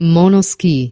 monoski.